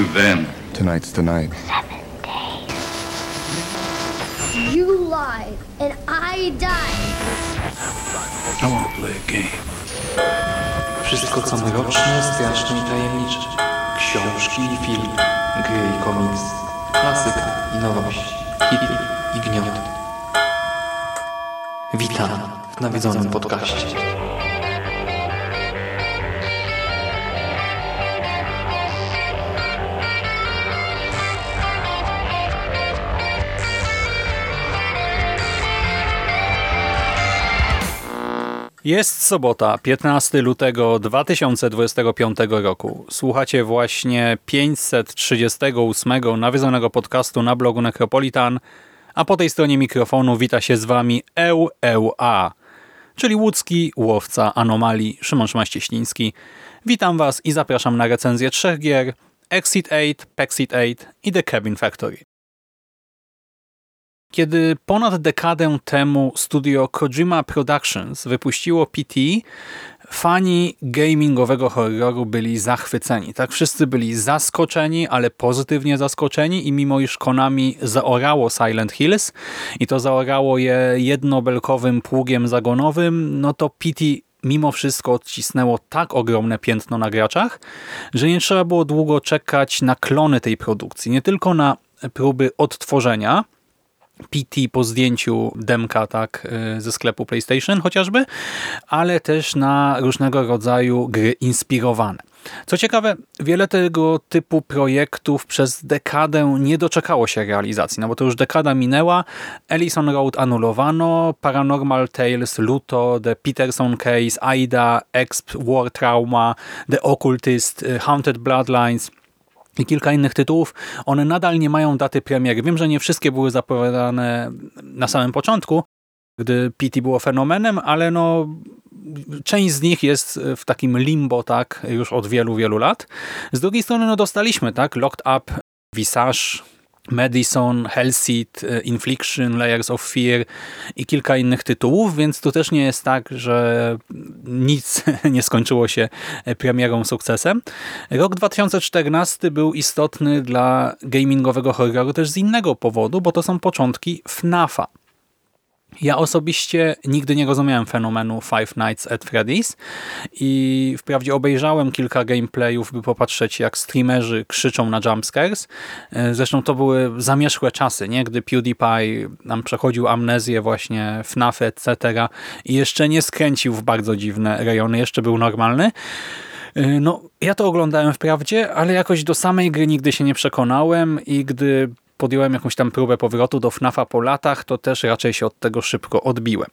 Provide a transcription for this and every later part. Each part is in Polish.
to them. Tonight's the night. You lied, and I died. I want to play a game. Wszystko co mroczne, straszne i tajemnicze. Książki i filmy, gry i komiks, klasyka i nowość, hity i gnioty. Witam w nawiedzonym podcaście. Jest sobota, 15 lutego 2025 roku. Słuchacie właśnie 538 nawiedzonego podcastu na blogu Necropolitan, a po tej stronie mikrofonu wita się z wami EUEUA, czyli łódzki łowca anomalii Szymon Szymaścieśliński. Witam was i zapraszam na recenzję trzech gier Exit 8, Pexit 8 i The Cabin Factory. Kiedy ponad dekadę temu studio Kojima Productions wypuściło PT, fani gamingowego horroru byli zachwyceni. Tak, wszyscy byli zaskoczeni, ale pozytywnie zaskoczeni i mimo iż Konami zaorało Silent Hills i to zaorało je jednobelkowym pługiem zagonowym, no to PT mimo wszystko odcisnęło tak ogromne piętno na graczach, że nie trzeba było długo czekać na klony tej produkcji. Nie tylko na próby odtworzenia, PT po zdjęciu demka tak, y, ze sklepu PlayStation chociażby, ale też na różnego rodzaju gry inspirowane. Co ciekawe, wiele tego typu projektów przez dekadę nie doczekało się realizacji, no bo to już dekada minęła, Ellison Road anulowano, Paranormal Tales, Luto, The Peterson Case, Aida, Exp, War Trauma, The Occultist, y, Haunted Bloodlines – i kilka innych tytułów, one nadal nie mają daty premiery. Wiem, że nie wszystkie były zapowiadane na samym początku, gdy PT było fenomenem, ale no część z nich jest w takim limbo tak już od wielu, wielu lat. Z drugiej strony no dostaliśmy tak Locked Up, Visage, Madison, Hellseed, e, Infliction, Layers of Fear i kilka innych tytułów, więc to też nie jest tak, że nic nie skończyło się premierą sukcesem. Rok 2014 był istotny dla gamingowego horroru też z innego powodu, bo to są początki FNAFa. Ja osobiście nigdy nie rozumiałem fenomenu Five Nights at Freddy's i wprawdzie obejrzałem kilka gameplayów, by popatrzeć jak streamerzy krzyczą na jumpscares. E, zresztą to były zamierzchłe czasy, nie? gdy PewDiePie nam przechodził amnezję właśnie FNAF, etc. i jeszcze nie skręcił w bardzo dziwne rejony, jeszcze był normalny. E, no, ja to oglądałem wprawdzie, ale jakoś do samej gry nigdy się nie przekonałem i gdy podjąłem jakąś tam próbę powrotu do FNAFa po latach, to też raczej się od tego szybko odbiłem.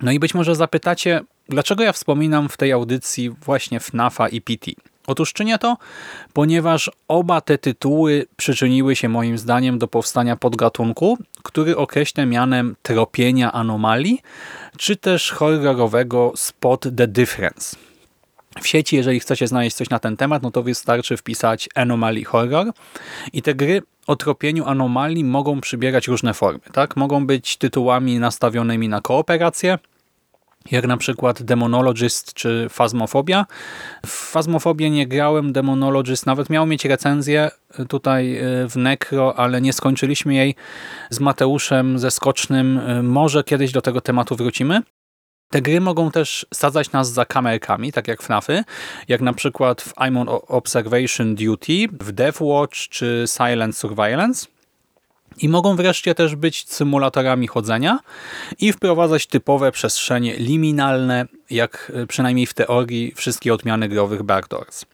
No i być może zapytacie, dlaczego ja wspominam w tej audycji właśnie FNAFa i PT? Otóż czynię to, ponieważ oba te tytuły przyczyniły się moim zdaniem do powstania podgatunku, który określę mianem tropienia anomalii, czy też horrorowego spot the difference. W sieci, jeżeli chcecie znaleźć coś na ten temat, no to wystarczy wpisać Anomaly Horror i te gry o tropieniu anomalii mogą przybierać różne formy. Tak? Mogą być tytułami nastawionymi na kooperację, jak na przykład Demonologist czy Phasmophobia. W Phasmophobię nie grałem, Demonologist nawet miał mieć recenzję tutaj e, w Necro, ale nie skończyliśmy jej z Mateuszem ze Skocznym. E, może kiedyś do tego tematu wrócimy. Te gry mogą też sadzać nas za kamerkami, tak jak FNAFy, jak na przykład w I'm on Observation Duty, w Death Watch czy Silent Surveillance. I mogą wreszcie też być symulatorami chodzenia i wprowadzać typowe przestrzenie liminalne, jak e, przynajmniej w teorii wszystkie odmiany growych Backdoors.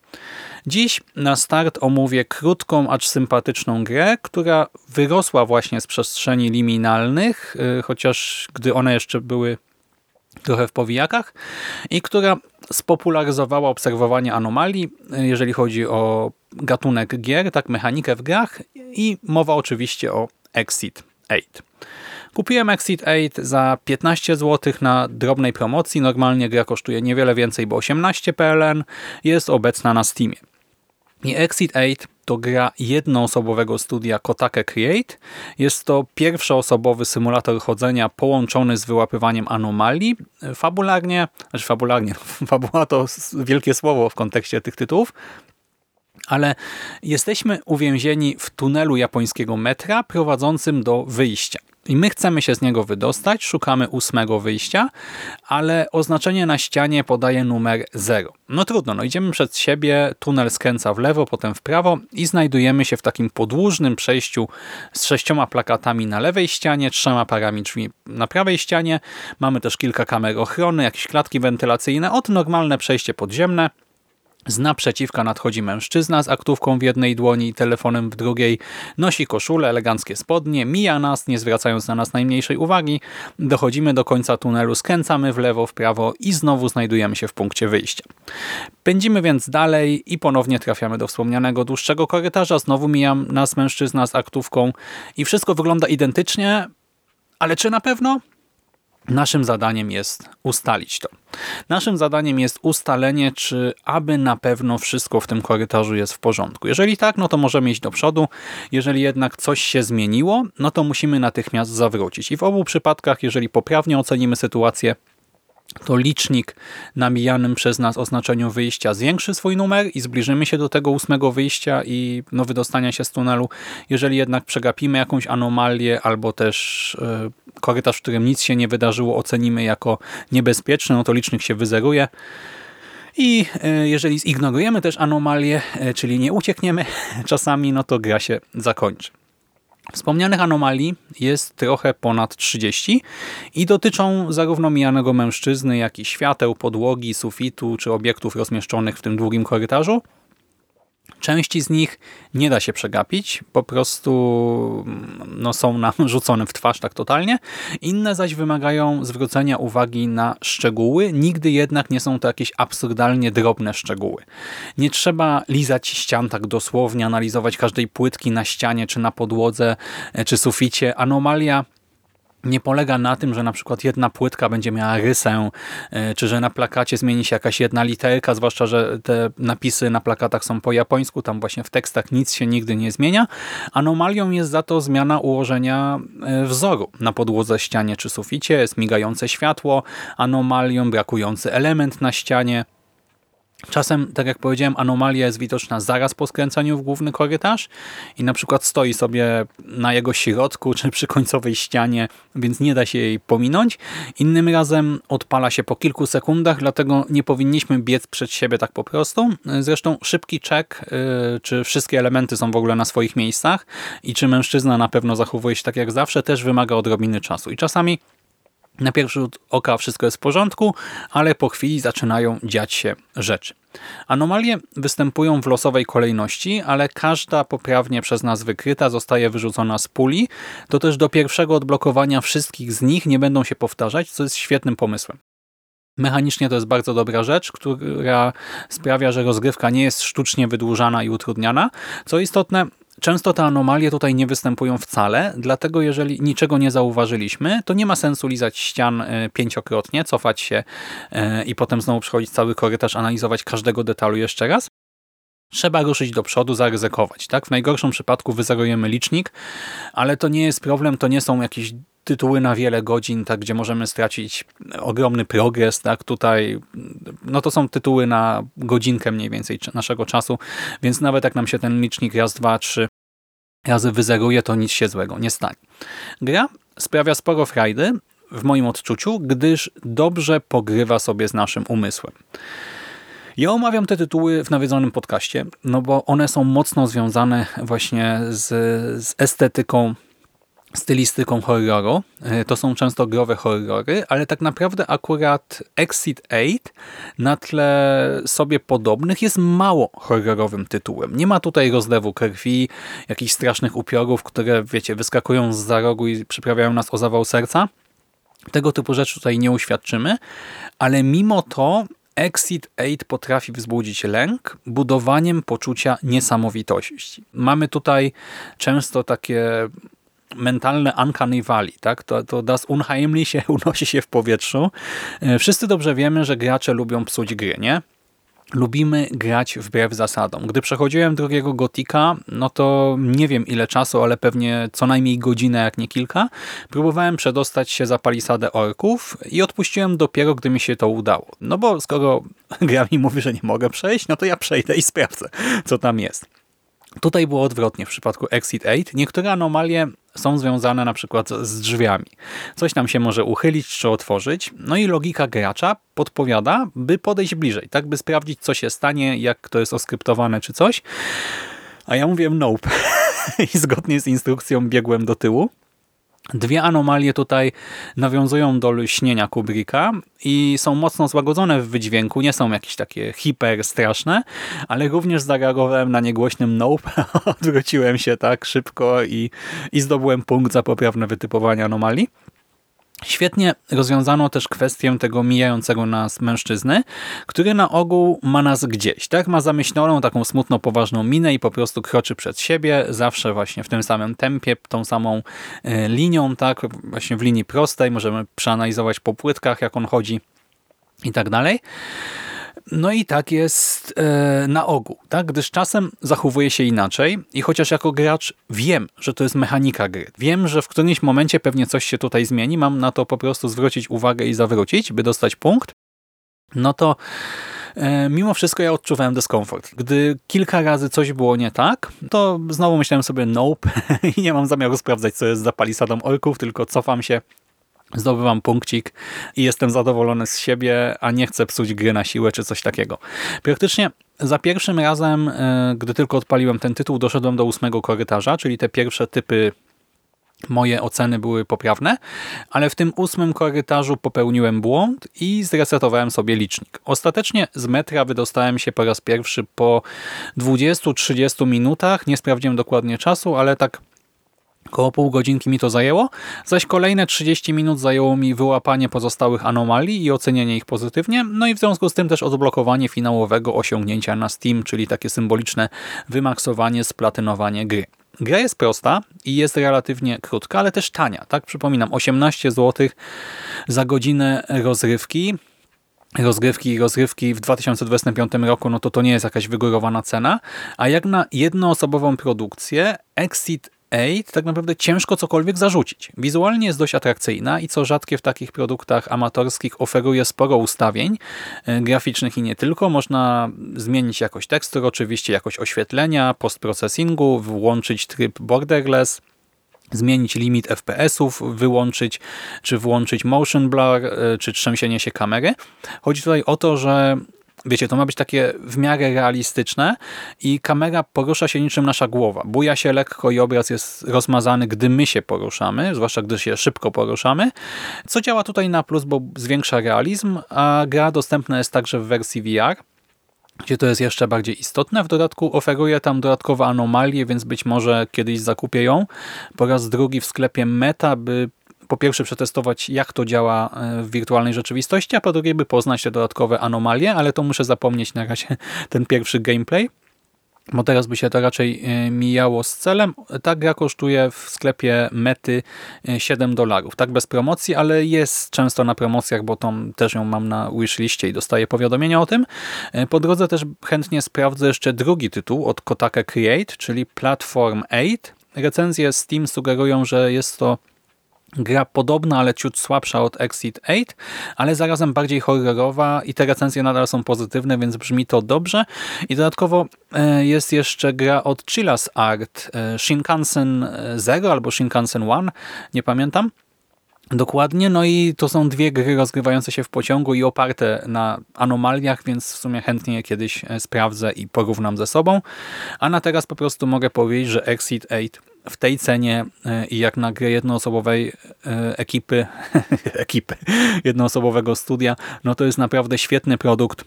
Dziś na start omówię krótką, acz sympatyczną grę, która wyrosła właśnie z przestrzeni liminalnych, e, chociaż gdy one jeszcze były trochę w powijakach i która spopularyzowała obserwowanie anomalii, jeżeli chodzi o gatunek gier, tak mechanikę w grach i mowa oczywiście o Exit 8. Kupiłem Exit 8 za 15 zł na drobnej promocji. Normalnie gra kosztuje niewiele więcej, bo 18 PLN. Jest obecna na Steamie. I Exit 8 to gra jednoosobowego studia Kotake Create. Jest to pierwszoosobowy symulator chodzenia połączony z wyłapywaniem anomalii. Fabularnie, znaczy fabularnie, fabuła to wielkie słowo w kontekście tych tytułów. ale jesteśmy uwięzieni w tunelu japońskiego metra prowadzącym do wyjścia. I my chcemy się z niego wydostać, szukamy ósmego wyjścia, ale oznaczenie na ścianie podaje numer 0. No trudno, no idziemy przed siebie, tunel skręca w lewo, potem w prawo i znajdujemy się w takim podłużnym przejściu z sześcioma plakatami na lewej ścianie, trzema parami drzwi na prawej ścianie. Mamy też kilka kamer ochrony, jakieś klatki wentylacyjne, od normalne przejście podziemne, z naprzeciwka nadchodzi mężczyzna z aktówką w jednej dłoni i telefonem w drugiej. Nosi koszulę, eleganckie spodnie, mija nas, nie zwracając na nas najmniejszej uwagi. Dochodzimy do końca tunelu, skręcamy w lewo, w prawo i znowu znajdujemy się w punkcie wyjścia. Pędzimy więc dalej i ponownie trafiamy do wspomnianego dłuższego korytarza. Znowu mija nas mężczyzna z aktówką i wszystko wygląda identycznie, ale czy na pewno? Naszym zadaniem jest ustalić to. Naszym zadaniem jest ustalenie, czy aby na pewno wszystko w tym korytarzu jest w porządku. Jeżeli tak, no to możemy iść do przodu. Jeżeli jednak coś się zmieniło, no to musimy natychmiast zawrócić. I w obu przypadkach, jeżeli poprawnie ocenimy sytuację, to licznik na mijanym przez nas oznaczeniu wyjścia zwiększy swój numer i zbliżymy się do tego ósmego wyjścia i no, wydostania się z tunelu. Jeżeli jednak przegapimy jakąś anomalię albo też y, korytarz, w którym nic się nie wydarzyło, ocenimy jako niebezpieczny, no to licznik się wyzeruje. I y, jeżeli zignorujemy też anomalię, y, czyli nie uciekniemy czasami, no to gra się zakończy. Wspomnianych anomalii jest trochę ponad 30 i dotyczą zarówno mijanego mężczyzny, jak i świateł, podłogi, sufitu czy obiektów rozmieszczonych w tym długim korytarzu, Części z nich nie da się przegapić, po prostu no, są nam rzucone w twarz tak totalnie. Inne zaś wymagają zwrócenia uwagi na szczegóły, nigdy jednak nie są to jakieś absurdalnie drobne szczegóły. Nie trzeba lizać ścian tak dosłownie, analizować każdej płytki na ścianie, czy na podłodze, e, czy suficie. Anomalia nie polega na tym, że na przykład jedna płytka będzie miała rysę, e, czy że na plakacie zmieni się jakaś jedna literka, zwłaszcza, że te napisy na plakatach są po japońsku, tam właśnie w tekstach nic się nigdy nie zmienia. Anomalią jest za to zmiana ułożenia e, wzoru na podłodze, ścianie czy suficie, smigające światło, anomalią brakujący element na ścianie, Czasem, tak jak powiedziałem, anomalia jest widoczna zaraz po skręcaniu w główny korytarz i na przykład stoi sobie na jego środku czy przy końcowej ścianie, więc nie da się jej pominąć. Innym razem odpala się po kilku sekundach, dlatego nie powinniśmy biec przed siebie tak po prostu. Zresztą szybki check, y, czy wszystkie elementy są w ogóle na swoich miejscach i czy mężczyzna na pewno zachowuje się tak jak zawsze, też wymaga odrobiny czasu. I czasami na pierwszy rzut oka wszystko jest w porządku, ale po chwili zaczynają dziać się rzeczy. Anomalie występują w losowej kolejności, ale każda poprawnie przez nas wykryta zostaje wyrzucona z puli. To też do pierwszego odblokowania wszystkich z nich nie będą się powtarzać, co jest świetnym pomysłem. Mechanicznie to jest bardzo dobra rzecz, która sprawia, że rozgrywka nie jest sztucznie wydłużana i utrudniana. Co istotne, Często te anomalie tutaj nie występują wcale, dlatego jeżeli niczego nie zauważyliśmy, to nie ma sensu lizać ścian e, pięciokrotnie, cofać się e, i potem znowu przechodzić cały korytarz, analizować każdego detalu jeszcze raz. Trzeba ruszyć do przodu, zaryzykować. Tak? W najgorszym przypadku wyzerujemy licznik, ale to nie jest problem, to nie są jakieś tytuły na wiele godzin, tak, gdzie możemy stracić ogromny progres, tak, tutaj no to są tytuły na godzinkę mniej więcej naszego czasu, więc nawet jak nam się ten licznik raz, dwa, trzy razy wyzeruje, to nic się złego nie stanie. Gra sprawia sporo frajdy, w moim odczuciu, gdyż dobrze pogrywa sobie z naszym umysłem. Ja omawiam te tytuły w nawiedzonym podcaście, no bo one są mocno związane właśnie z, z estetyką stylistyką horroru. E, to są często growe horrory, ale tak naprawdę akurat Exit 8 na tle sobie podobnych jest mało horrorowym tytułem. Nie ma tutaj rozlewu krwi, jakichś strasznych upiorów, które, wiecie, wyskakują z za rogu i przyprawiają nas o zawał serca. Tego typu rzeczy tutaj nie uświadczymy, ale mimo to Exit 8 potrafi wzbudzić lęk budowaniem poczucia niesamowitości. Mamy tutaj często takie mentalne uncanny valley, tak? To, to das Unheimliche unosi się w powietrzu. E, wszyscy dobrze wiemy, że gracze lubią psuć gry, nie? lubimy grać wbrew zasadom. Gdy przechodziłem drugiego Gotika, no to nie wiem ile czasu, ale pewnie co najmniej godzinę, jak nie kilka, próbowałem przedostać się za palisadę orków i odpuściłem dopiero, gdy mi się to udało. No bo skoro gra mi mówi, że nie mogę przejść, no to ja przejdę i sprawdzę, co tam jest. Tutaj było odwrotnie w przypadku Exit 8. Niektóre anomalie są związane na przykład z drzwiami. Coś tam się może uchylić czy otworzyć, no i logika gracza podpowiada, by podejść bliżej, tak by sprawdzić, co się stanie, jak to jest oskryptowane czy coś. A ja mówię nope i zgodnie z instrukcją biegłem do tyłu. Dwie anomalie tutaj nawiązują do lśnienia Kubricka i są mocno złagodzone w wydźwięku, nie są jakieś takie hiper straszne, ale również zareagowałem na niegłośnym nope, odwróciłem się tak szybko i, i zdobyłem punkt za poprawne wytypowanie anomalii. Świetnie rozwiązano też kwestię tego mijającego nas mężczyzny, który na ogół ma nas gdzieś. Tak Ma zamyśloną taką smutno poważną minę i po prostu kroczy przed siebie, zawsze właśnie w tym samym tempie, tą samą e, linią, tak właśnie w linii prostej. Możemy przeanalizować po płytkach, jak on chodzi i tak dalej. No i tak jest e, na ogół, tak? gdyż czasem zachowuje się inaczej i chociaż jako gracz wiem, że to jest mechanika gry, wiem, że w którymś momencie pewnie coś się tutaj zmieni, mam na to po prostu zwrócić uwagę i zawrócić, by dostać punkt, no to e, mimo wszystko ja odczuwałem dyskomfort. Gdy kilka razy coś było nie tak, to znowu myślałem sobie nope i nie mam zamiaru sprawdzać, co jest za palisadą orków, tylko cofam się zdobywam punkcik i jestem zadowolony z siebie, a nie chcę psuć gry na siłę czy coś takiego. Praktycznie za pierwszym razem, e, gdy tylko odpaliłem ten tytuł, doszedłem do ósmego korytarza, czyli te pierwsze typy moje oceny były poprawne, ale w tym ósmym korytarzu popełniłem błąd i zresetowałem sobie licznik. Ostatecznie z metra wydostałem się po raz pierwszy po 20-30 minutach, nie sprawdziłem dokładnie czasu, ale tak Koło pół godzinki mi to zajęło, zaś kolejne 30 minut zajęło mi wyłapanie pozostałych anomalii i ocenienie ich pozytywnie, no i w związku z tym też odblokowanie finałowego osiągnięcia na Steam, czyli takie symboliczne wymaksowanie, splatynowanie gry. Gra jest prosta i jest relatywnie krótka, ale też tania. Tak przypominam, 18 zł za godzinę rozrywki. Rozgrywki i rozgrywki w 2025 roku, no to to nie jest jakaś wygórowana cena, a jak na jednoosobową produkcję Exit 8 tak naprawdę ciężko cokolwiek zarzucić. Wizualnie jest dość atrakcyjna i co rzadkie w takich produktach amatorskich oferuje sporo ustawień e, graficznych i nie tylko. Można zmienić jakość tekstur, oczywiście jakość oświetlenia, postprocesingu, włączyć tryb borderless, zmienić limit FPS-ów, wyłączyć czy włączyć motion blur, e, czy trzęsienie się kamery. Chodzi tutaj o to, że Wiecie, to ma być takie w miarę realistyczne i kamera porusza się niczym nasza głowa. Buja się lekko i obraz jest rozmazany, gdy my się poruszamy, zwłaszcza gdy się szybko poruszamy, co działa tutaj na plus, bo zwiększa realizm, a gra dostępna jest także w wersji VR, gdzie to jest jeszcze bardziej istotne. W dodatku oferuje tam dodatkowe anomalie, więc być może kiedyś zakupię ją po raz drugi w sklepie Meta, by po pierwsze przetestować, jak to działa e, w wirtualnej rzeczywistości, a po drugie, by poznać te dodatkowe anomalie, ale to muszę zapomnieć na razie ten pierwszy gameplay bo teraz by się to raczej e, mijało z celem. Ta gra kosztuje w sklepie Mety 7 e, dolarów. Tak bez promocji, ale jest często na promocjach, bo tą też ją mam na wishliście i dostaję powiadomienia o tym. Po drodze też chętnie sprawdzę jeszcze drugi tytuł od Kotaka Create, czyli Platform 8. Recenzje Steam sugerują, że jest to Gra podobna, ale ciut słabsza od Exit 8, ale zarazem bardziej horrorowa i te recenzje nadal są pozytywne, więc brzmi to dobrze. I dodatkowo e, jest jeszcze gra od Chillas Art, e, Shinkansen Zero albo Shinkansen One, nie pamiętam. Dokładnie, no i to są dwie gry rozgrywające się w pociągu i oparte na anomaliach, więc w sumie chętnie je kiedyś e, sprawdzę i porównam ze sobą. A na teraz po prostu mogę powiedzieć, że Exit 8 w tej cenie e, i jak na grę jednoosobowej e, ekipy, ekipy, jednoosobowego studia, no to jest naprawdę świetny produkt.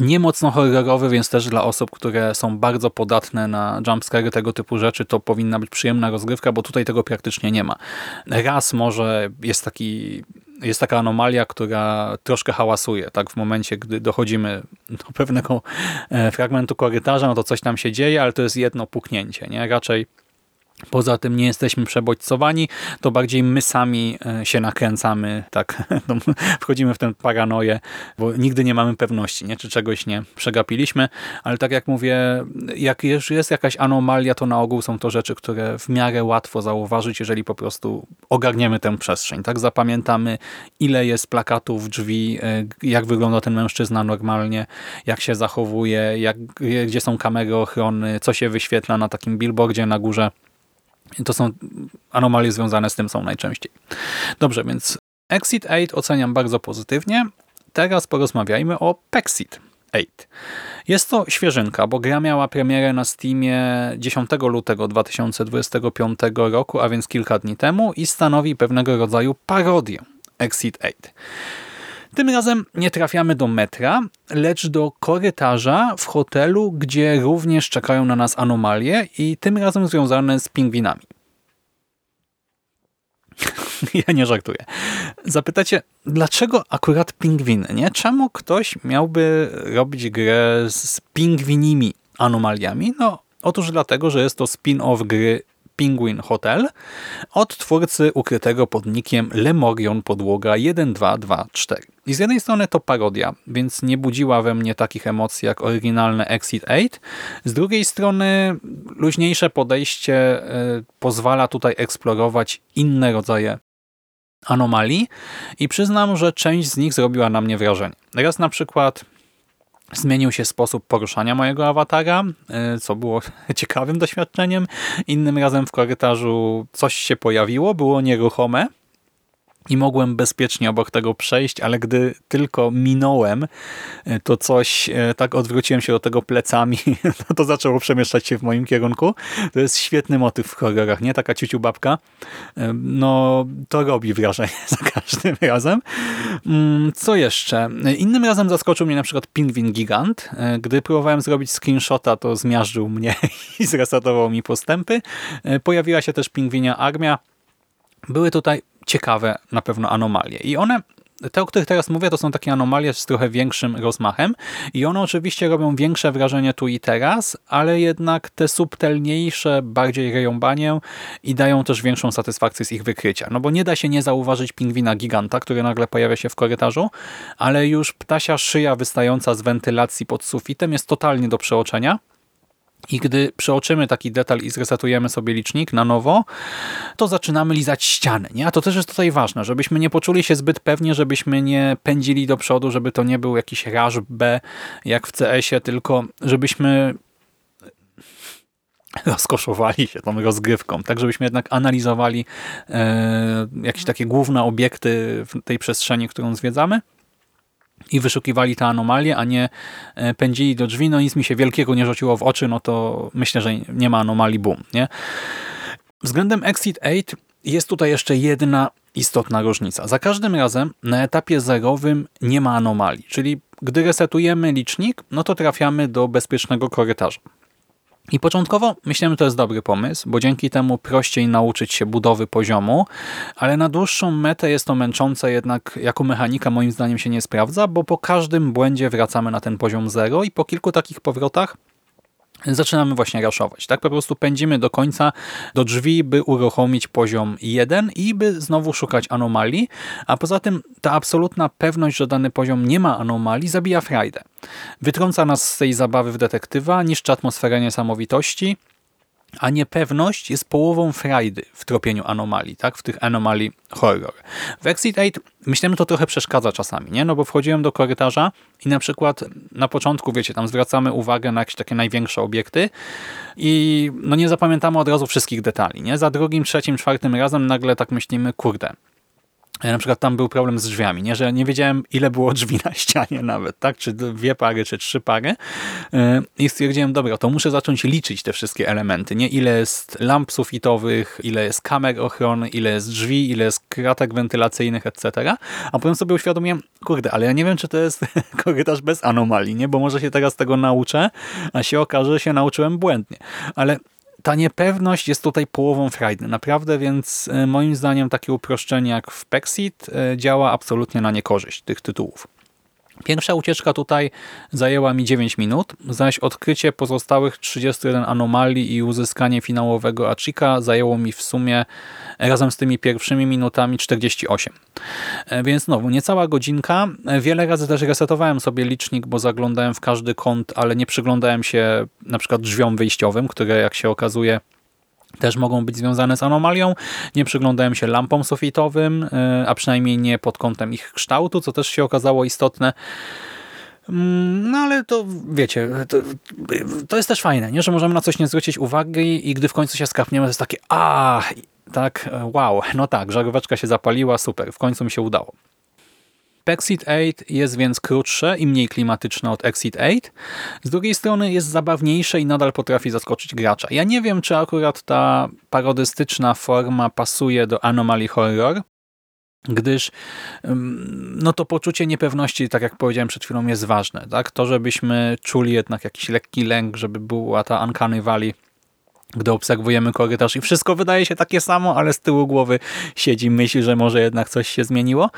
Nie mocno horrorowy, więc też dla osób, które są bardzo podatne na jumpscare tego typu rzeczy, to powinna być przyjemna rozgrywka, bo tutaj tego praktycznie nie ma. Raz może jest taki jest taka anomalia, która troszkę hałasuje. Tak w momencie, gdy dochodzimy do pewnego e, fragmentu korytarza, no to coś tam się dzieje, ale to jest jedno puknięcie. Nie? Raczej Poza tym nie jesteśmy przebodźcowani, to bardziej my sami e, się nakręcamy, tak, no, wchodzimy w tę paranoję, bo nigdy nie mamy pewności, nie? czy czegoś nie przegapiliśmy, ale tak jak mówię, jak już jest jakaś anomalia, to na ogół są to rzeczy, które w miarę łatwo zauważyć, jeżeli po prostu ogarniemy tę przestrzeń, tak, zapamiętamy ile jest plakatów, drzwi, e, jak wygląda ten mężczyzna normalnie, jak się zachowuje, jak, gdzie są kamery ochrony, co się wyświetla na takim billboardzie na górze, to są anomalie związane z tym są najczęściej. Dobrze, więc Exit 8 oceniam bardzo pozytywnie. Teraz porozmawiajmy o Pexit 8. Jest to świeżynka, bo gra miała premierę na Steamie 10 lutego 2025 roku, a więc kilka dni temu i stanowi pewnego rodzaju parodię Exit 8. Tym razem nie trafiamy do metra, lecz do korytarza w hotelu, gdzie również czekają na nas anomalie i tym razem związane z pingwinami. ja nie żartuję. Zapytacie, dlaczego akurat pingwiny? Nie? Czemu ktoś miałby robić grę z pingwinimi anomaliami? No, otóż dlatego, że jest to spin-off gry Penguin Hotel od twórcy ukrytego pod nickiem Lemorion Podłoga 1224. I z jednej strony to parodia, więc nie budziła we mnie takich emocji jak oryginalne Exit 8. Z drugiej strony luźniejsze podejście e, pozwala tutaj eksplorować inne rodzaje anomalii i przyznam, że część z nich zrobiła na mnie wrażenie. Raz na przykład Zmienił się sposób poruszania mojego awatara, e, co było ciekawym doświadczeniem. Innym razem w korytarzu coś się pojawiło, było nieruchome i mogłem bezpiecznie obok tego przejść, ale gdy tylko minąłem e, to coś, e, tak odwróciłem się do tego plecami, no to zaczęło przemieszczać się w moim kierunku. To jest świetny motyw w horrorach, nie? Taka ciuciu babka. E, no, to robi wrażenie za każdym razem. Mm, co jeszcze? Innym razem zaskoczył mnie na przykład pingwin gigant. Gdy próbowałem zrobić screenshota, to zmiażdżył mnie i zresetował mi postępy. Pojawiła się też pingwinia armia. Były tutaj ciekawe na pewno anomalie. I one te, o których teraz mówię, to są takie anomalie z trochę większym rozmachem i one oczywiście robią większe wrażenie tu i teraz, ale jednak te subtelniejsze bardziej reją banię i dają też większą satysfakcję z ich wykrycia. No bo nie da się nie zauważyć pingwina giganta, który nagle pojawia się w korytarzu, ale już ptasia szyja wystająca z wentylacji pod sufitem jest totalnie do przeoczenia i gdy przeoczymy taki detal i zresetujemy sobie licznik na nowo, to zaczynamy lizać ściany. Nie? A to też jest tutaj ważne, żebyśmy nie poczuli się zbyt pewnie, żebyśmy nie pędzili do przodu, żeby to nie był jakiś rush B jak w CS-ie, tylko żebyśmy rozkoszowali się tą rozgrywką, tak żebyśmy jednak analizowali e, jakieś takie główne obiekty w tej przestrzeni, którą zwiedzamy i wyszukiwali te anomalie, a nie e, pędzili do drzwi, no nic mi się wielkiego nie rzuciło w oczy, no to myślę, że nie ma anomalii, boom. Nie? Względem Exit 8 jest tutaj jeszcze jedna istotna różnica. Za każdym razem na etapie zerowym nie ma anomalii, czyli gdy resetujemy licznik, no to trafiamy do bezpiecznego korytarza. I początkowo myślałem, że to jest dobry pomysł, bo dzięki temu prościej nauczyć się budowy poziomu, ale na dłuższą metę jest to męczące, jednak jako mechanika moim zdaniem się nie sprawdza, bo po każdym błędzie wracamy na ten poziom zero i po kilku takich powrotach zaczynamy właśnie raszować. Tak po prostu pędzimy do końca, do drzwi, by uruchomić poziom 1 i by znowu szukać anomalii, a poza tym ta absolutna pewność, że dany poziom nie ma anomalii, zabija frajdę. Wytrąca nas z tej zabawy w detektywa, niszczy atmosferę niesamowitości, a niepewność jest połową frajdy w tropieniu anomalii, tak? w tych anomalii horror. W Exit 8 myślałem, że to trochę przeszkadza czasami, nie? no bo wchodziłem do korytarza i na przykład na początku, wiecie, tam zwracamy uwagę na jakieś takie największe obiekty i no nie zapamiętamy od razu wszystkich detali. Nie? Za drugim, trzecim, czwartym razem nagle tak myślimy, kurde, na przykład tam był problem z drzwiami, nie? że nie wiedziałem ile było drzwi na ścianie nawet, tak? czy dwie pary, czy trzy pary e, i stwierdziłem, dobra, to muszę zacząć liczyć te wszystkie elementy, nie? ile jest lamp sufitowych, ile jest kamer ochrony, ile jest drzwi, ile jest kratek wentylacyjnych, etc. A potem sobie uświadomiłem, kurde, ale ja nie wiem, czy to jest korytarz bez anomalii, nie? bo może się teraz tego nauczę, a się okaże, że się nauczyłem błędnie. Ale ta niepewność jest tutaj połową frajdy. Naprawdę, więc e, moim zdaniem takie uproszczenie jak w Pexit e, działa absolutnie na niekorzyść tych tytułów. Pierwsza ucieczka tutaj zajęła mi 9 minut, zaś odkrycie pozostałych 31 anomalii i uzyskanie finałowego Achika zajęło mi w sumie razem z tymi pierwszymi minutami 48. E, więc znowu, niecała godzinka. E, wiele razy też resetowałem sobie licznik, bo zaglądałem w każdy kąt, ale nie przyglądałem się na przykład drzwiom wyjściowym, które jak się okazuje też mogą być związane z anomalią. Nie przyglądałem się lampom sufitowym, e, a przynajmniej nie pod kątem ich kształtu, co też się okazało istotne. Mm, no ale to wiecie, to, to jest też fajne, nie? że możemy na coś nie zwrócić uwagi i gdy w końcu się skapniemy, to jest takie a tak, wow, no tak, żaróweczka się zapaliła, super, w końcu mi się udało. Exit 8 jest więc krótsze i mniej klimatyczne od Exit 8. Z drugiej strony jest zabawniejsze i nadal potrafi zaskoczyć gracza. Ja nie wiem, czy akurat ta parodystyczna forma pasuje do Anomaly Horror, gdyż no to poczucie niepewności, tak jak powiedziałem przed chwilą, jest ważne. Tak? To, żebyśmy czuli jednak jakiś lekki lęk, żeby była ta Uncanny Valley gdy obserwujemy korytarz i wszystko wydaje się takie samo, ale z tyłu głowy siedzi myśl, że może jednak coś się zmieniło.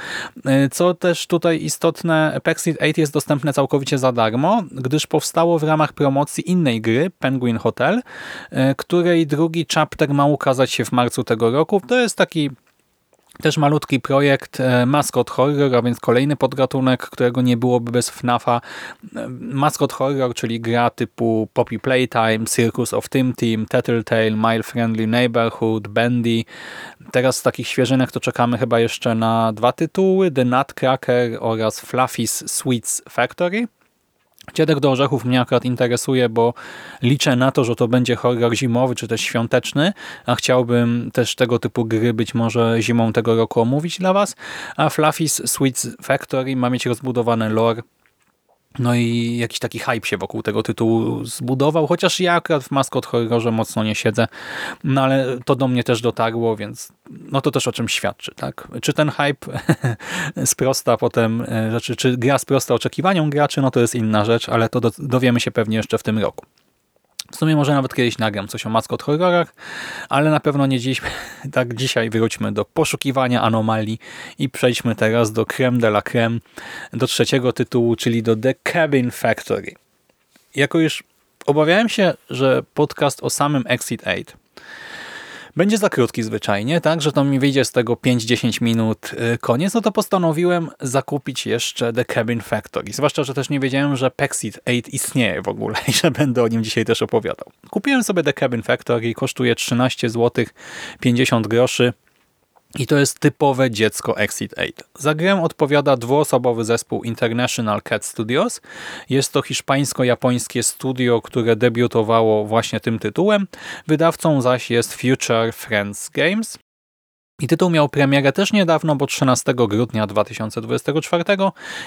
E, co też tutaj istotne, Pexit 8 jest dostępne całkowicie za darmo, gdyż powstało w ramach promocji innej gry, Penguin Hotel, e, której drugi chapter ma ukazać się w marcu tego roku. To jest taki też malutki projekt e, Mascot Horror, a więc kolejny podgatunek, którego nie byłoby bez FNAFa. E, Mascot Horror, czyli gra typu Poppy Playtime, Circus of Tim Team, Tattletale, Mile Friendly Neighborhood, Bendy. Teraz z takich świeżynek to czekamy chyba jeszcze na dwa tytuły, The Nutcracker oraz Fluffy's Sweets Factory. Dziadek do orzechów mnie akurat interesuje, bo liczę na to, że to będzie horror zimowy czy też świąteczny, a chciałbym też tego typu gry być może zimą tego roku omówić dla Was. A Fluffy's Sweets Factory ma mieć rozbudowane lore no i jakiś taki hype się wokół tego tytułu zbudował, chociaż ja akurat w Maskot Horrorze mocno nie siedzę, no ale to do mnie też dotarło, więc no to też o czym świadczy, tak? Czy ten hype sprosta potem, e, znaczy czy gra sprosta oczekiwaniom graczy, no to jest inna rzecz, ale to dowiemy się pewnie jeszcze w tym roku. W sumie może nawet kiedyś nagram coś o maskot horrorach, ale na pewno nie dziś. Tak dzisiaj wróćmy do poszukiwania anomalii i przejdźmy teraz do creme de la creme, do trzeciego tytułu, czyli do The Cabin Factory. Jako już obawiałem się, że podcast o samym Exit 8 będzie za krótki zwyczajnie, tak, że to mi wyjdzie z tego 5-10 minut y, koniec, no to postanowiłem zakupić jeszcze The Cabin Factory. Zwłaszcza, że też nie wiedziałem, że Pexit 8 istnieje w ogóle i że będę o nim dzisiaj też opowiadał. Kupiłem sobie The Cabin Factory, kosztuje 13 zł 50 groszy. I to jest typowe dziecko Exit 8. Za grę odpowiada dwuosobowy zespół International Cat Studios. Jest to hiszpańsko-japońskie studio, które debiutowało właśnie tym tytułem. Wydawcą zaś jest Future Friends Games. I tytuł miał premierę też niedawno, bo 13 grudnia 2024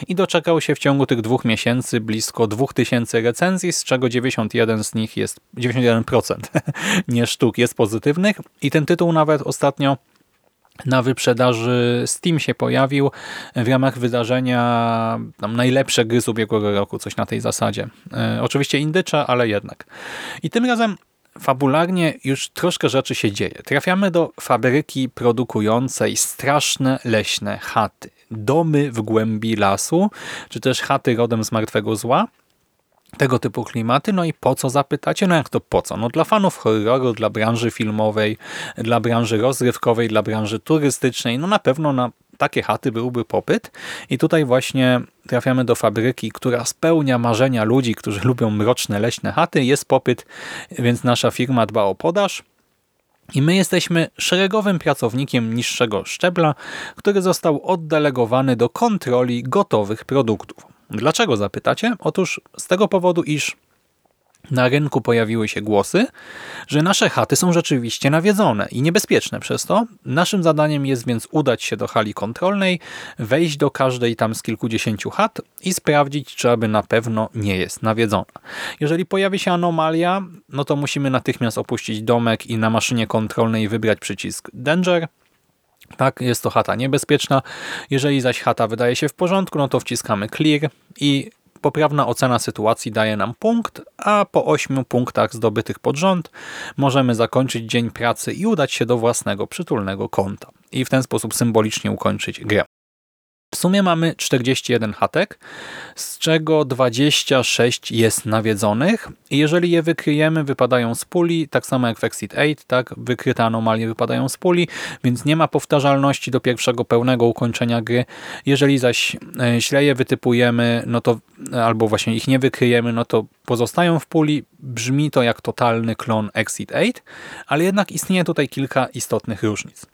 i doczekał się w ciągu tych dwóch miesięcy blisko 2000 recenzji, z czego 91 z nich jest, 91% nie sztuk jest pozytywnych i ten tytuł nawet ostatnio na wyprzedaży Steam się pojawił w ramach wydarzenia tam, najlepsze gry z ubiegłego roku, coś na tej zasadzie. E, oczywiście indycza, ale jednak. I tym razem fabularnie już troszkę rzeczy się dzieje. Trafiamy do fabryki produkującej straszne leśne chaty. Domy w głębi lasu, czy też chaty rodem z martwego zła, tego typu klimaty. No i po co zapytacie? No jak to po co? No dla fanów horroru, dla branży filmowej, dla branży rozrywkowej, dla branży turystycznej, no na pewno na takie chaty byłby popyt i tutaj właśnie trafiamy do fabryki, która spełnia marzenia ludzi, którzy lubią mroczne, leśne chaty. Jest popyt, więc nasza firma dba o podaż. I my jesteśmy szeregowym pracownikiem niższego szczebla, który został oddelegowany do kontroli gotowych produktów. Dlaczego zapytacie? Otóż z tego powodu, iż na rynku pojawiły się głosy, że nasze chaty są rzeczywiście nawiedzone i niebezpieczne przez to. Naszym zadaniem jest więc udać się do hali kontrolnej, wejść do każdej tam z kilkudziesięciu chat i sprawdzić, czy aby na pewno nie jest nawiedzona. Jeżeli pojawi się anomalia, no to musimy natychmiast opuścić domek i na maszynie kontrolnej wybrać przycisk Danger, tak, jest to chata niebezpieczna. Jeżeli zaś chata wydaje się w porządku, no to wciskamy clear i poprawna ocena sytuacji daje nam punkt, a po 8 punktach zdobytych pod rząd możemy zakończyć dzień pracy i udać się do własnego przytulnego konta. I w ten sposób symbolicznie ukończyć grę. Sumie mamy 41 chatek, z czego 26 jest nawiedzonych jeżeli je wykryjemy, wypadają z puli, tak samo jak w Exit 8, tak? wykryte anomalie wypadają z puli, więc nie ma powtarzalności do pierwszego pełnego ukończenia gry. Jeżeli zaś e, źle je wytypujemy, no to albo właśnie ich nie wykryjemy, no to pozostają w puli. Brzmi to jak totalny klon Exit 8, ale jednak istnieje tutaj kilka istotnych różnic.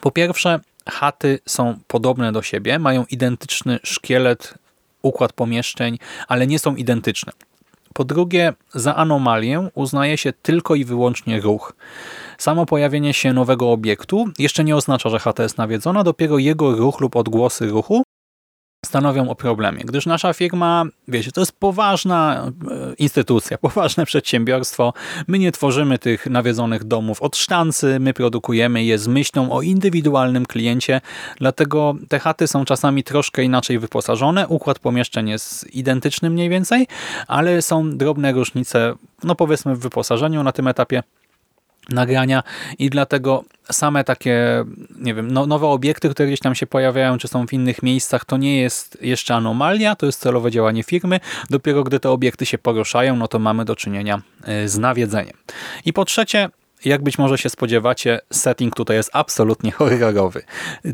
Po pierwsze, chaty są podobne do siebie, mają identyczny szkielet, układ pomieszczeń, ale nie są identyczne. Po drugie, za anomalię uznaje się tylko i wyłącznie ruch. Samo pojawienie się nowego obiektu jeszcze nie oznacza, że chata jest nawiedzona, dopiero jego ruch lub odgłosy ruchu stanowią o problemie, gdyż nasza firma, wiecie, to jest poważna e, instytucja, poważne przedsiębiorstwo. My nie tworzymy tych nawiedzonych domów od sztancy, my produkujemy je z myślą o indywidualnym kliencie, dlatego te chaty są czasami troszkę inaczej wyposażone, układ pomieszczeń jest identyczny mniej więcej, ale są drobne różnice, no powiedzmy w wyposażeniu na tym etapie nagrania i dlatego same takie, nie wiem, no, nowe obiekty, które gdzieś tam się pojawiają, czy są w innych miejscach, to nie jest jeszcze anomalia, to jest celowe działanie firmy. Dopiero gdy te obiekty się poruszają, no to mamy do czynienia y, z nawiedzeniem. I po trzecie, jak być może się spodziewacie, setting tutaj jest absolutnie horrorowy.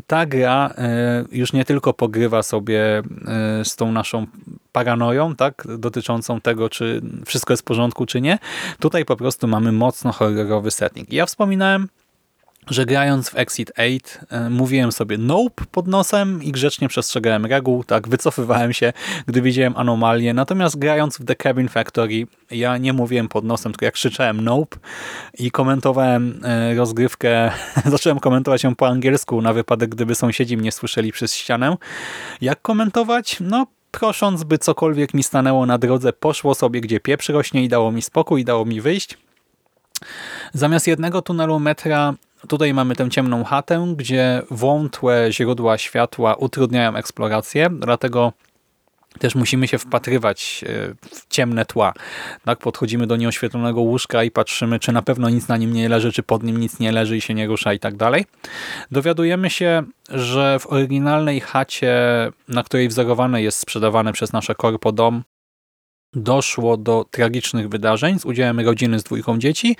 Ta gra e, już nie tylko pogrywa sobie e, z tą naszą paranoją, tak, dotyczącą tego, czy wszystko jest w porządku, czy nie. Tutaj po prostu mamy mocno horrorowy setting. Ja wspominałem że grając w Exit 8 e, mówiłem sobie nope pod nosem i grzecznie przestrzegałem reguł, tak, wycofywałem się, gdy widziałem anomalię, natomiast grając w The Cabin Factory ja nie mówiłem pod nosem, tylko jak krzyczałem nope i komentowałem e, rozgrywkę, zacząłem komentować ją po angielsku na wypadek, gdyby sąsiedzi mnie słyszeli przez ścianę. Jak komentować? No prosząc, by cokolwiek mi stanęło na drodze, poszło sobie gdzie pieprz rośnie i dało mi spokój, i dało mi wyjść. Zamiast jednego tunelu metra Tutaj mamy tę ciemną chatę, gdzie wątłe źródła światła utrudniają eksplorację, dlatego też musimy się wpatrywać e, w ciemne tła. Tak, podchodzimy do nieoświetlonego łóżka i patrzymy, czy na pewno nic na nim nie leży, czy pod nim nic nie leży i się nie rusza i tak dalej. Dowiadujemy się, że w oryginalnej chacie, na której wzorowane jest sprzedawane przez nasze korpo dom, doszło do tragicznych wydarzeń z udziałem rodziny z dwójką dzieci.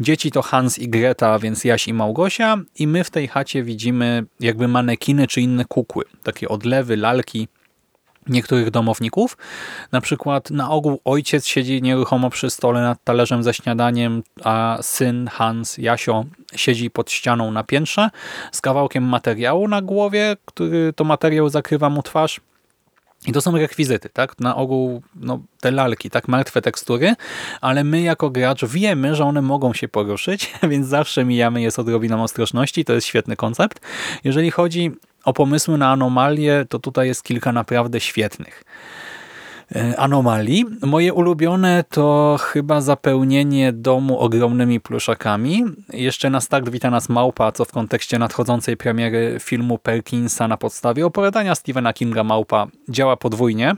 Dzieci to Hans i Greta, więc Jaś i Małgosia i my w tej chacie widzimy jakby manekiny czy inne kukły, takie odlewy, lalki niektórych domowników. Na przykład na ogół ojciec siedzi nieruchomo przy stole nad talerzem ze śniadaniem, a syn Hans, Jasio, siedzi pod ścianą na piętrze z kawałkiem materiału na głowie, który to materiał zakrywa mu twarz. I to są rekwizyty, tak? Na ogół no, te lalki, tak? Martwe tekstury, ale my jako gracz wiemy, że one mogą się poruszyć, więc zawsze mijamy je z odrobiną ostrożności. To jest świetny koncept. Jeżeli chodzi o pomysły na anomalie, to tutaj jest kilka naprawdę świetnych. E, anomalii. Moje ulubione to chyba zapełnienie domu ogromnymi pluszakami. Jeszcze na start wita nas Małpa, co w kontekście nadchodzącej premiery filmu Perkinsa na podstawie opowiadania Stephena Kinga Małpa działa podwójnie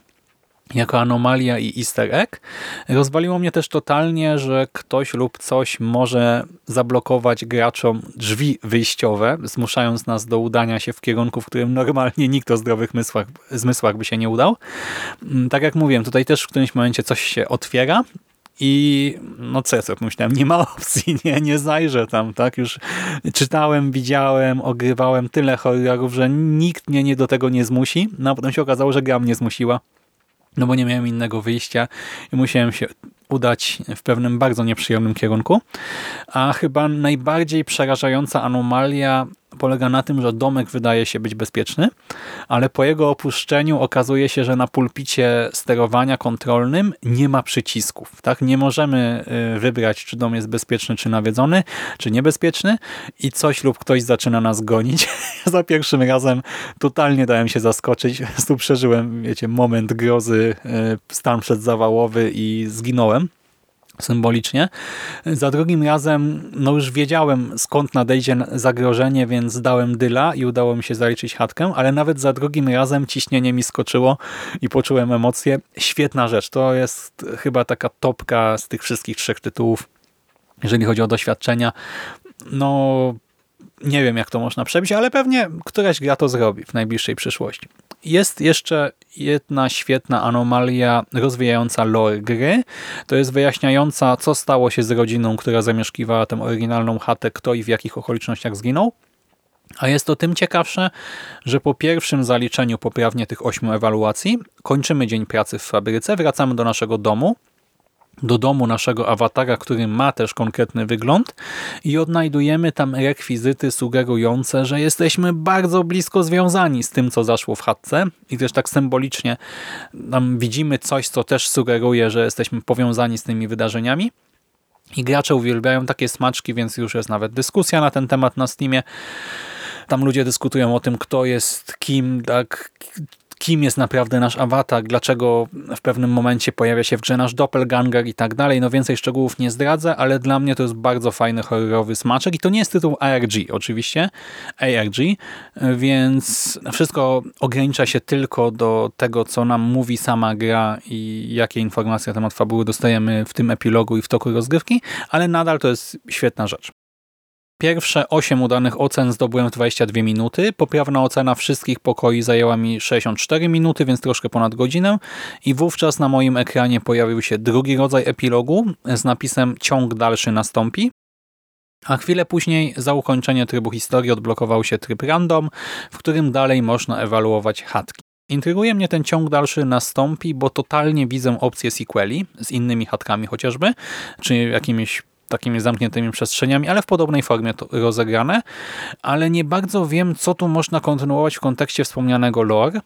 jako anomalia i easter egg. Rozwaliło mnie też totalnie, że ktoś lub coś może zablokować graczom drzwi wyjściowe, zmuszając nas do udania się w kierunku, w którym normalnie nikt o zdrowych mysłach, zmysłach by się nie udał. Mm, tak jak mówiłem, tutaj też w którymś momencie coś się otwiera i no co ja sobie myślałem, nie ma opcji, nie, nie zajrzę tam, tak? Już czytałem, widziałem, ogrywałem tyle horrorów, że nikt mnie nie do tego nie zmusi. No a potem się okazało, że gra mnie zmusiła no bo nie miałem innego wyjścia i musiałem się udać w pewnym bardzo nieprzyjemnym kierunku. A chyba najbardziej przerażająca anomalia polega na tym, że domek wydaje się być bezpieczny, ale po jego opuszczeniu okazuje się, że na pulpicie sterowania kontrolnym nie ma przycisków. Tak? Nie możemy y, wybrać, czy dom jest bezpieczny, czy nawiedzony, czy niebezpieczny i coś lub ktoś zaczyna nas gonić. Za pierwszym razem totalnie dałem się zaskoczyć. Tu przeżyłem, wiecie, moment grozy, y, stan przedzawałowy i zginąłem symbolicznie. Za drugim razem no już wiedziałem skąd nadejdzie zagrożenie, więc dałem dyla i udało mi się zaliczyć chatkę, ale nawet za drugim razem ciśnienie mi skoczyło i poczułem emocje. Świetna rzecz. To jest chyba taka topka z tych wszystkich trzech tytułów, jeżeli chodzi o doświadczenia. No nie wiem jak to można przebić, ale pewnie któraś gra to zrobi w najbliższej przyszłości. jest jeszcze jedna świetna anomalia rozwijająca lore gry. To jest wyjaśniająca, co stało się z rodziną, która zamieszkiwała tę oryginalną chatę, kto i w jakich okolicznościach zginął. A jest to tym ciekawsze, że po pierwszym zaliczeniu poprawnie tych ośmiu ewaluacji kończymy dzień pracy w fabryce, wracamy do naszego domu, do domu naszego awatara, który ma też konkretny wygląd i odnajdujemy tam rekwizyty sugerujące, że jesteśmy bardzo blisko związani z tym, co zaszło w chatce i też tak symbolicznie tam widzimy coś, co też sugeruje, że jesteśmy powiązani z tymi wydarzeniami. I gracze uwielbiają takie smaczki, więc już jest nawet dyskusja na ten temat na Steamie. Tam ludzie dyskutują o tym, kto jest kim, tak, kim jest naprawdę nasz awatar, dlaczego w pewnym momencie pojawia się w grze nasz doppelganger i tak dalej. No więcej szczegółów nie zdradzę, ale dla mnie to jest bardzo fajny, horrorowy smaczek i to nie jest tytuł ARG oczywiście, ARG, więc wszystko ogranicza się tylko do tego, co nam mówi sama gra i jakie informacje na temat fabuły dostajemy w tym epilogu i w toku rozgrywki, ale nadal to jest świetna rzecz. Pierwsze 8 udanych ocen zdobyłem w 22 minuty. Poprawna ocena wszystkich pokoi zajęła mi 64 minuty, więc troszkę ponad godzinę. I wówczas na moim ekranie pojawił się drugi rodzaj epilogu z napisem ciąg dalszy nastąpi. A chwilę później za ukończenie trybu historii odblokował się tryb random, w którym dalej można ewaluować chatki. Intryguje mnie ten ciąg dalszy nastąpi, bo totalnie widzę opcję sequeli z innymi chatkami chociażby, czy jakimiś takimi zamkniętymi przestrzeniami, ale w podobnej formie rozegrane, ale nie bardzo wiem, co tu można kontynuować w kontekście wspomnianego lore,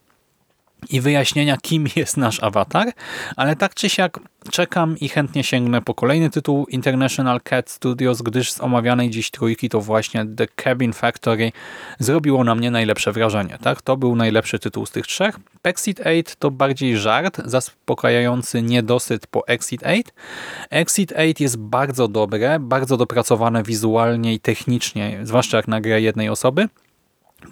i wyjaśnienia, kim jest nasz awatar, ale tak czy siak czekam i chętnie sięgnę po kolejny tytuł International Cat Studios, gdyż z omawianej dziś trójki to właśnie The Cabin Factory zrobiło na mnie najlepsze wrażenie. Tak? To był najlepszy tytuł z tych trzech. Exit 8 to bardziej żart, zaspokajający niedosyt po Exit 8. Exit 8 jest bardzo dobre, bardzo dopracowane wizualnie i technicznie, zwłaszcza jak na grę jednej osoby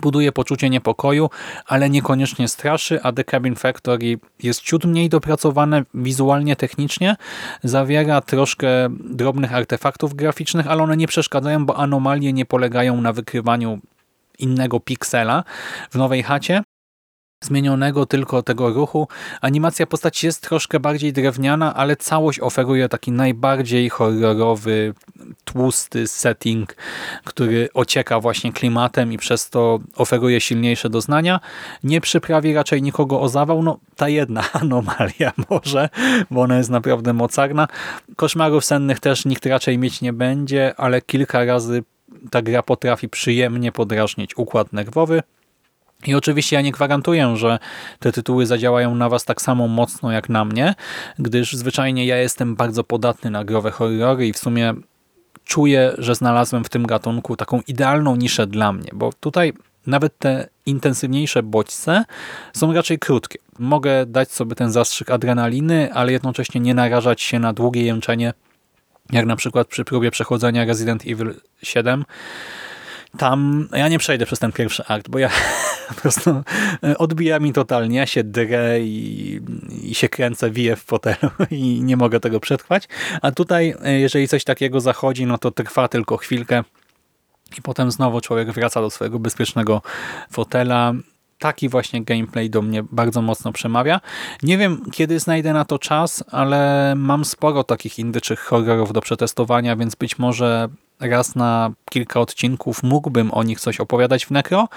buduje poczucie niepokoju, ale niekoniecznie straszy, a The Cabin Factory jest ciut mniej dopracowane wizualnie, technicznie, zawiera troszkę drobnych artefaktów graficznych, ale one nie przeszkadzają, bo anomalie nie polegają na wykrywaniu innego piksela w nowej chacie, zmienionego tylko tego ruchu. Animacja postaci jest troszkę bardziej drewniana, ale całość oferuje taki najbardziej horrorowy, tłusty setting, który ocieka właśnie klimatem i przez to oferuje silniejsze doznania. Nie przyprawi raczej nikogo o zawał, no ta jedna anomalia może, bo ona jest naprawdę mocarna. Koszmarów sennych też nikt raczej mieć nie będzie, ale kilka razy ta gra potrafi przyjemnie podrażnić układ nerwowy. I oczywiście ja nie gwarantuję, że te tytuły zadziałają na Was tak samo mocno jak na mnie, gdyż zwyczajnie ja jestem bardzo podatny na growe horrory i w sumie czuję, że znalazłem w tym gatunku taką idealną niszę dla mnie, bo tutaj nawet te intensywniejsze bodźce są raczej krótkie. Mogę dać sobie ten zastrzyk adrenaliny, ale jednocześnie nie narażać się na długie jęczenie, jak na przykład przy próbie przechodzenia Resident Evil 7, tam ja nie przejdę przez ten pierwszy akt, bo ja po prostu e, odbija mi totalnie. Ja się drę i, i się kręcę, wiję w fotelu i nie mogę tego przetrwać. A tutaj, e, jeżeli coś takiego zachodzi, no to trwa tylko chwilkę i potem znowu człowiek wraca do swojego bezpiecznego fotela taki właśnie gameplay do mnie bardzo mocno przemawia. Nie wiem, kiedy znajdę na to czas, ale mam sporo takich indyczych horrorów do przetestowania, więc być może raz na kilka odcinków mógłbym o nich coś opowiadać w Necro,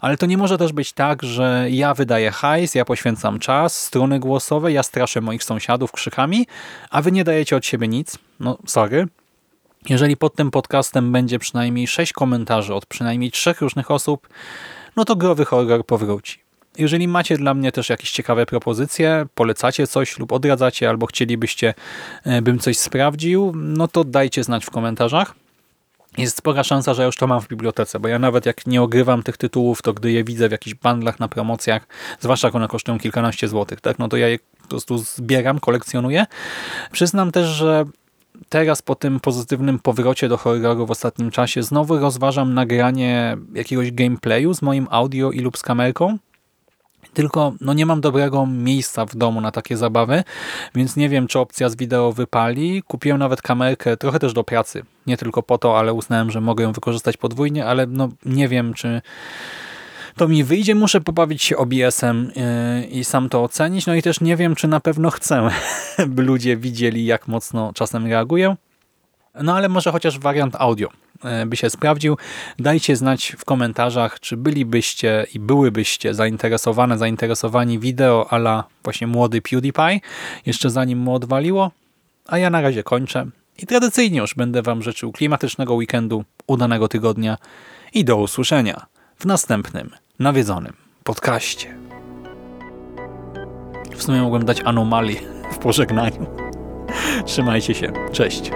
ale to nie może też być tak, że ja wydaję hajs, ja poświęcam czas, struny głosowe, ja straszę moich sąsiadów krzykami, a wy nie dajecie od siebie nic. No, sorry. Jeżeli pod tym podcastem będzie przynajmniej sześć komentarzy od przynajmniej trzech różnych osób, no to growy horror powróci. Jeżeli macie dla mnie też jakieś ciekawe propozycje, polecacie coś lub odradzacie, albo chcielibyście, e, bym coś sprawdził, no to dajcie znać w komentarzach. Jest spora szansa, że już to mam w bibliotece, bo ja nawet jak nie ogrywam tych tytułów, to gdy je widzę w jakichś bandlach na promocjach, zwłaszcza jak one kosztują kilkanaście złotych, tak, no to ja je po prostu zbieram, kolekcjonuję. Przyznam też, że teraz po tym pozytywnym powrocie do horroru w ostatnim czasie znowu rozważam nagranie jakiegoś gameplayu z moim audio i lub z kamerką. Tylko no nie mam dobrego miejsca w domu na takie zabawy, więc nie wiem, czy opcja z wideo wypali. Kupiłem nawet kamerkę trochę też do pracy. Nie tylko po to, ale uznałem, że mogę ją wykorzystać podwójnie, ale no nie wiem, czy to mi wyjdzie. Muszę pobawić się OBS-em yy, i sam to ocenić. No i też nie wiem, czy na pewno chcę, by ludzie widzieli, jak mocno czasem reaguję. No ale może chociaż wariant audio by się sprawdził. Dajcie znać w komentarzach, czy bylibyście i byłybyście zainteresowane, zainteresowani wideo ala właśnie młody PewDiePie, jeszcze zanim mu odwaliło. A ja na razie kończę. I tradycyjnie już będę Wam życzył klimatycznego weekendu, udanego tygodnia i do usłyszenia w następnym nawiedzonym podcaście. W sumie mogłem dać anomalię w pożegnaniu. Trzymajcie się. Cześć.